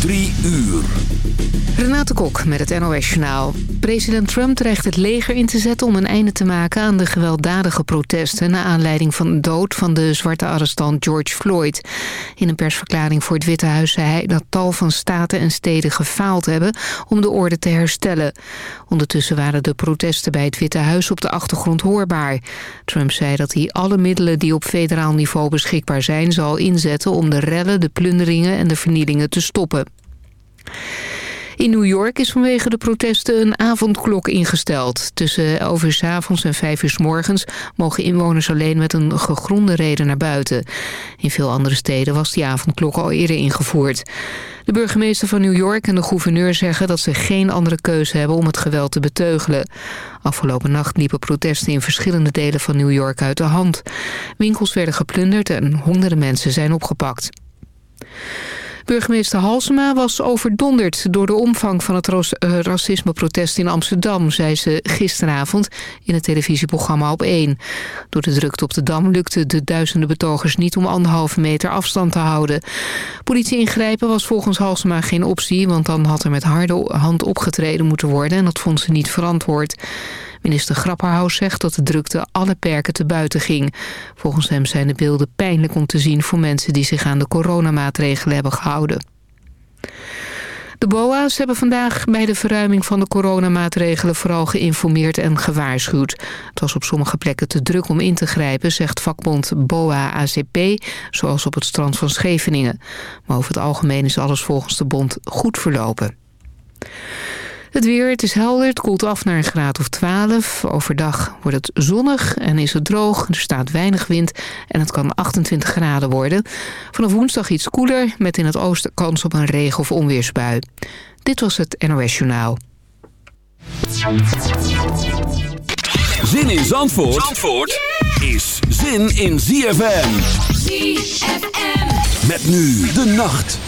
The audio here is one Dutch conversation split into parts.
Drie uur. Renate Kok met het NOS Journaal. President Trump dreigt het leger in te zetten om een einde te maken aan de gewelddadige protesten... na aanleiding van de dood van de zwarte arrestant George Floyd. In een persverklaring voor het Witte Huis zei hij dat tal van staten en steden gefaald hebben om de orde te herstellen. Ondertussen waren de protesten bij het Witte Huis op de achtergrond hoorbaar. Trump zei dat hij alle middelen die op federaal niveau beschikbaar zijn zal inzetten om de rellen, de plunderingen en de vernielingen te stoppen. In New York is vanwege de protesten een avondklok ingesteld. Tussen 11 uur s avonds en 5 uur s morgens mogen inwoners alleen met een gegronde reden naar buiten. In veel andere steden was die avondklok al eerder ingevoerd. De burgemeester van New York en de gouverneur zeggen dat ze geen andere keuze hebben om het geweld te beteugelen. Afgelopen nacht liepen protesten in verschillende delen van New York uit de hand. Winkels werden geplunderd en honderden mensen zijn opgepakt. Burgemeester Halsema was overdonderd door de omvang van het eh, racismeprotest in Amsterdam, zei ze gisteravond in het televisieprogramma op 1. Door de drukte op de Dam lukte de duizenden betogers niet om anderhalve meter afstand te houden. Politie ingrijpen was volgens Halsema geen optie, want dan had er met harde hand opgetreden moeten worden en dat vond ze niet verantwoord. Minister Grapperhaus zegt dat de drukte alle perken te buiten ging. Volgens hem zijn de beelden pijnlijk om te zien voor mensen die zich aan de coronamaatregelen hebben gehouden. De BOA's hebben vandaag bij de verruiming van de coronamaatregelen vooral geïnformeerd en gewaarschuwd. Het was op sommige plekken te druk om in te grijpen, zegt vakbond BOA-ACP, zoals op het strand van Scheveningen. Maar over het algemeen is alles volgens de bond goed verlopen. Het weer, het is helder, het koelt af naar een graad of 12. Overdag wordt het zonnig en is het droog. Er staat weinig wind en het kan 28 graden worden. Vanaf woensdag iets koeler met in het oosten kans op een regen- of onweersbui. Dit was het NOS Journaal. Zin in Zandvoort, Zandvoort is zin in ZFM. ZFM. Met nu de nacht.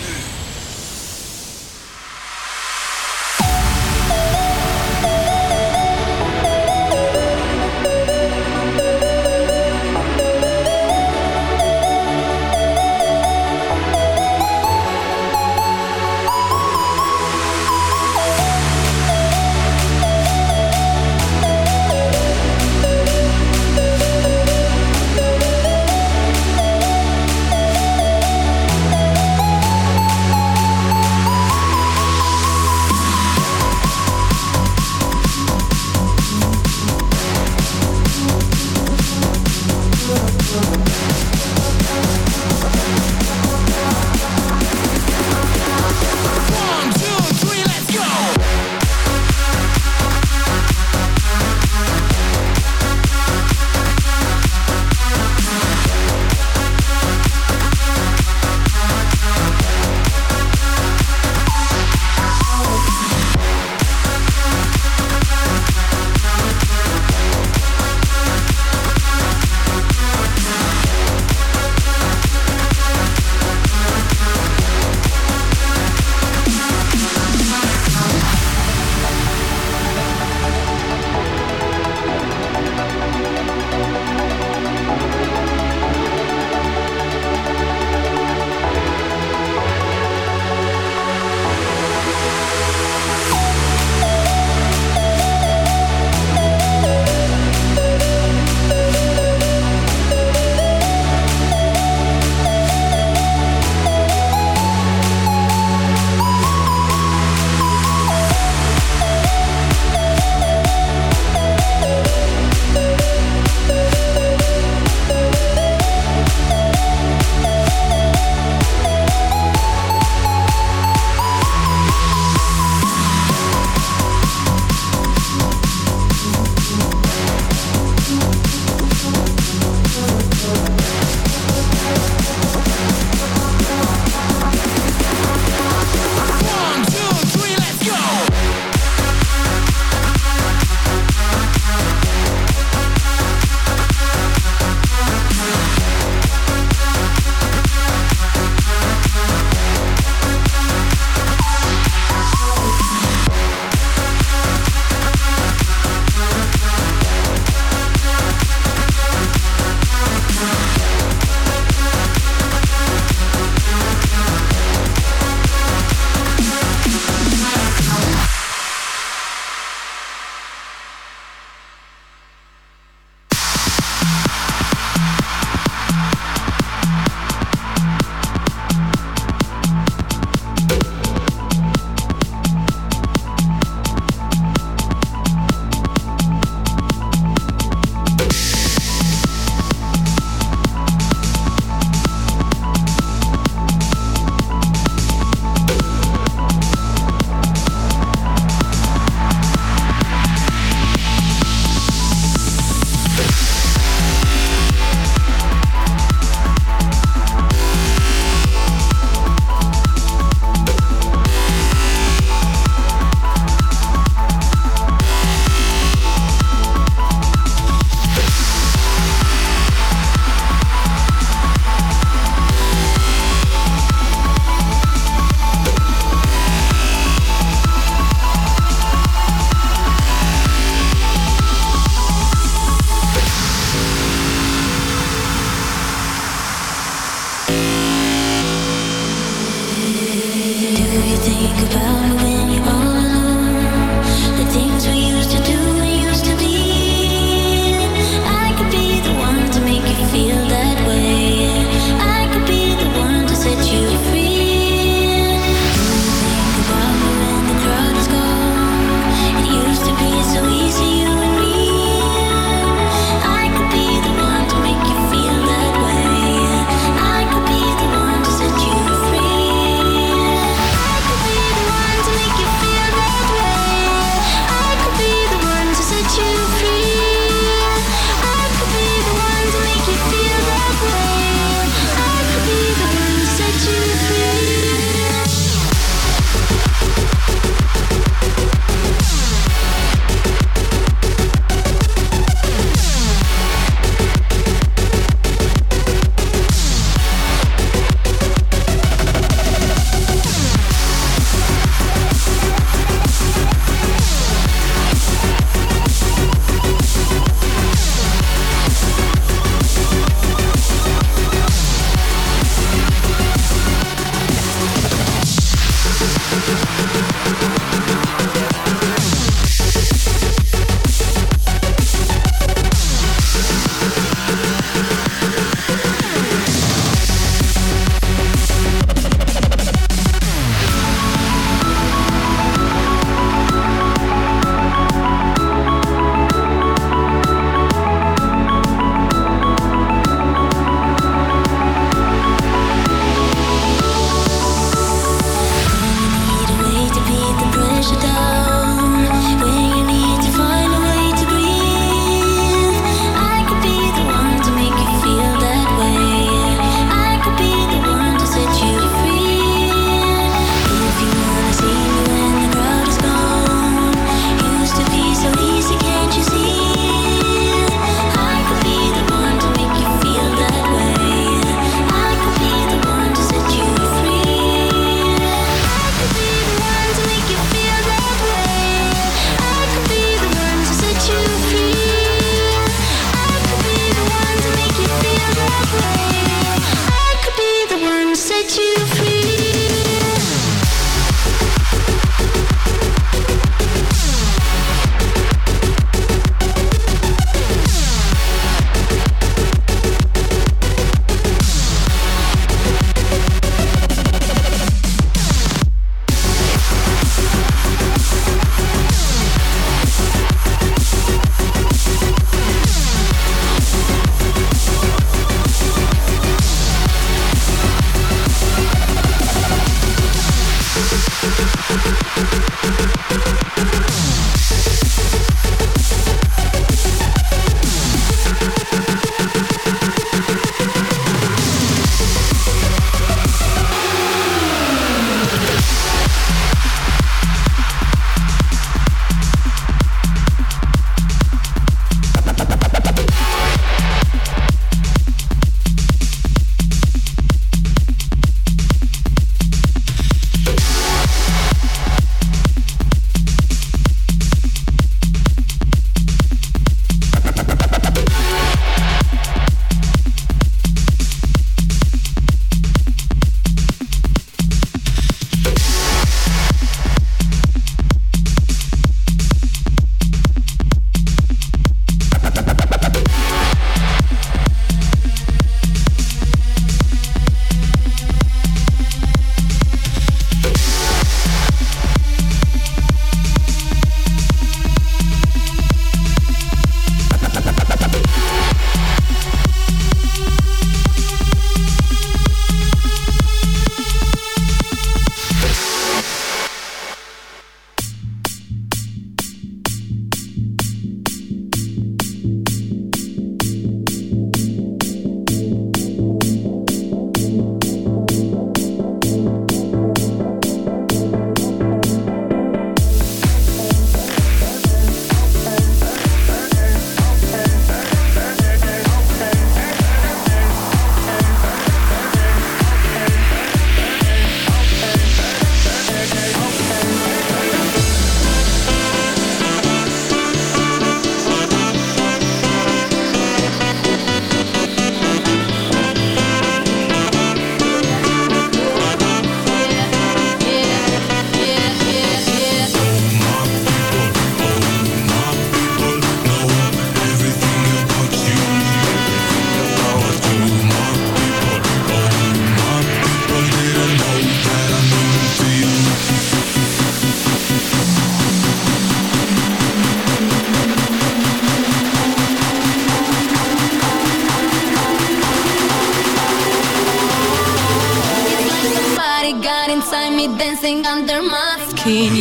seen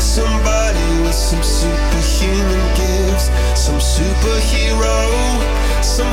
somebody with some superhuman gifts, some superhero, some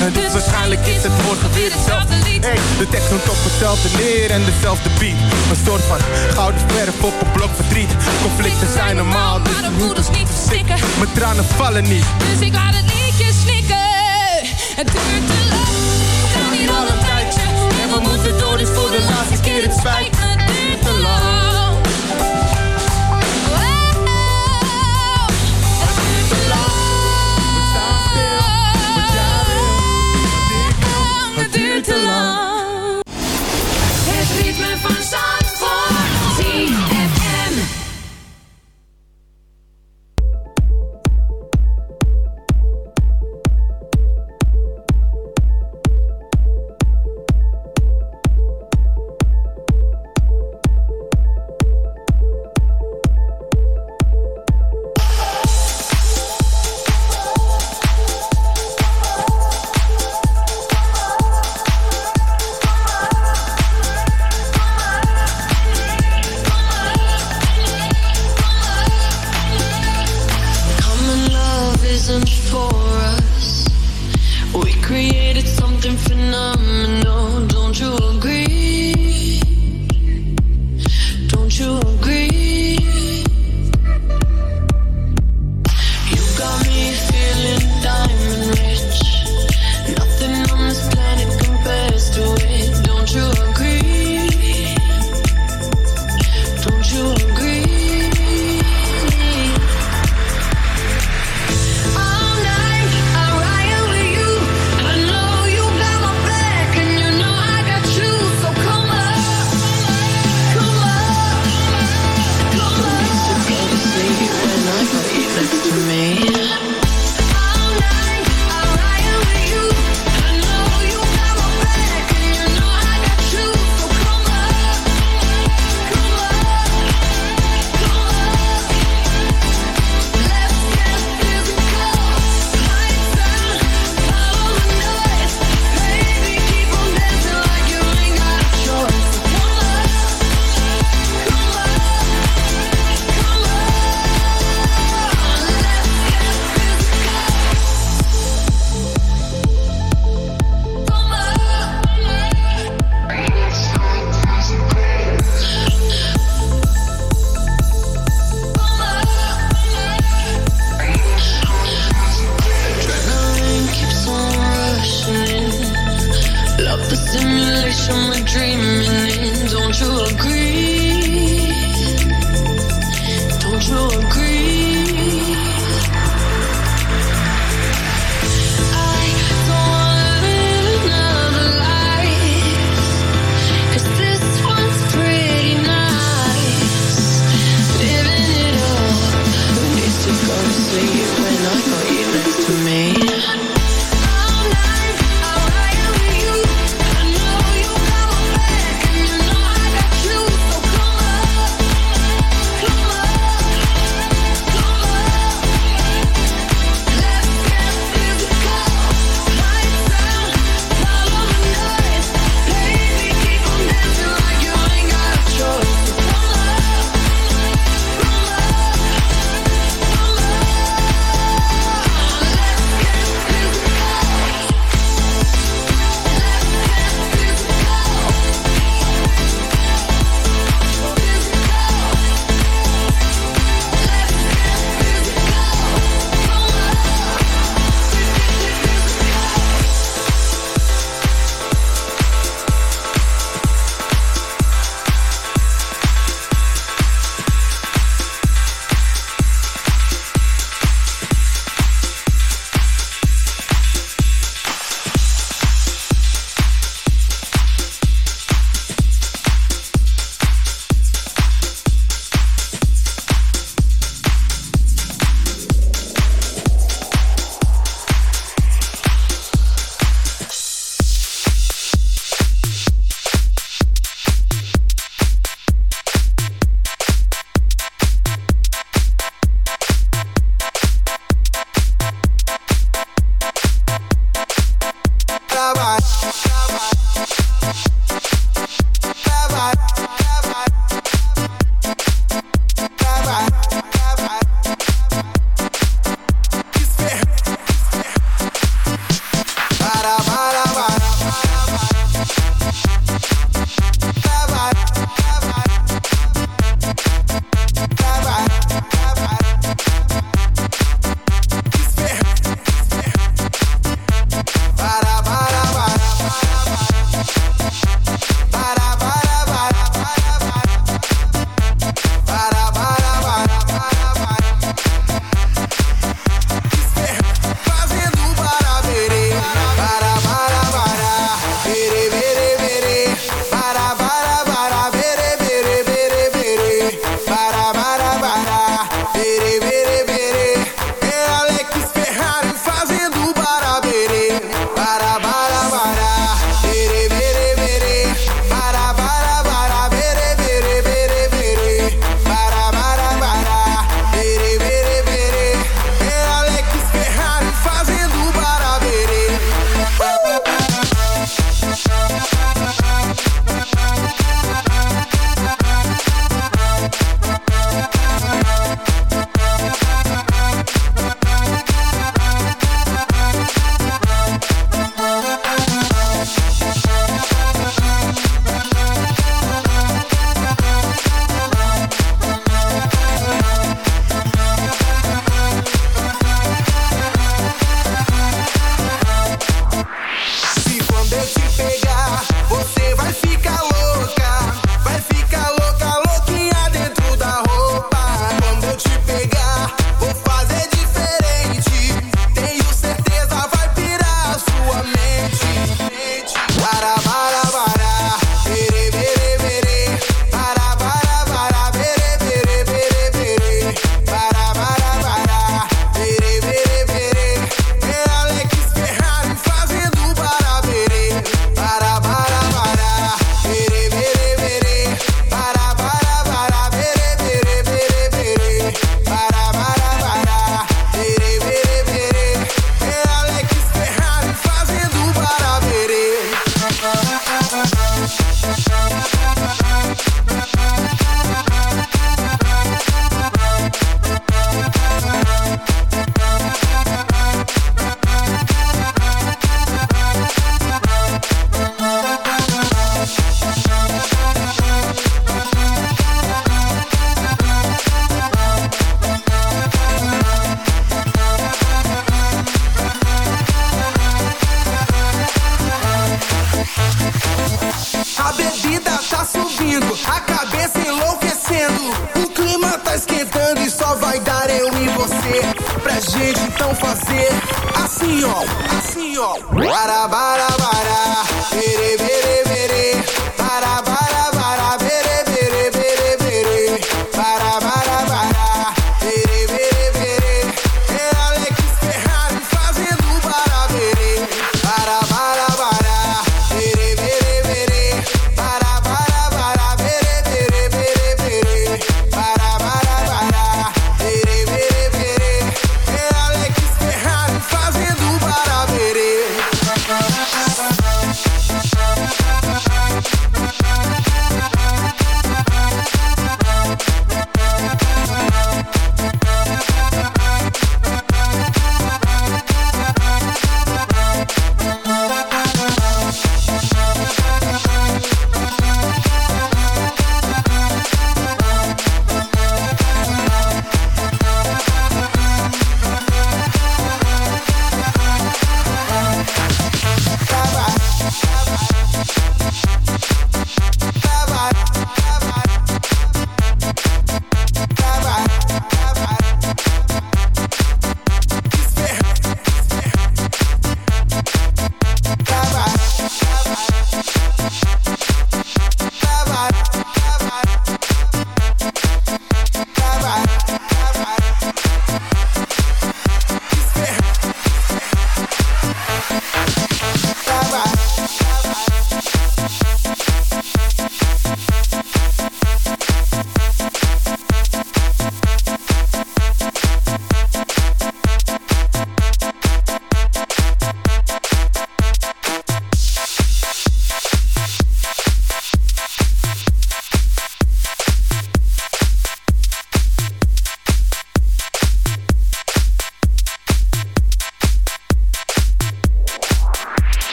En dus waarschijnlijk is het morgen weer hetzelfde lied. Hey, de tekst komt op hetzelfde neer en dezelfde beat. Een soort van gouden verf op een blok verdriet. Conflicten zijn normaal, dus Maar de voeders niet verstikken. mijn tranen vallen niet. Dus ik laat het liedje snikken. Het duurt te lang. We staan hier al een tijdje. En we moeten door, dus voor de laatste keer. Het spijt me, het duurt te lang. Het duurt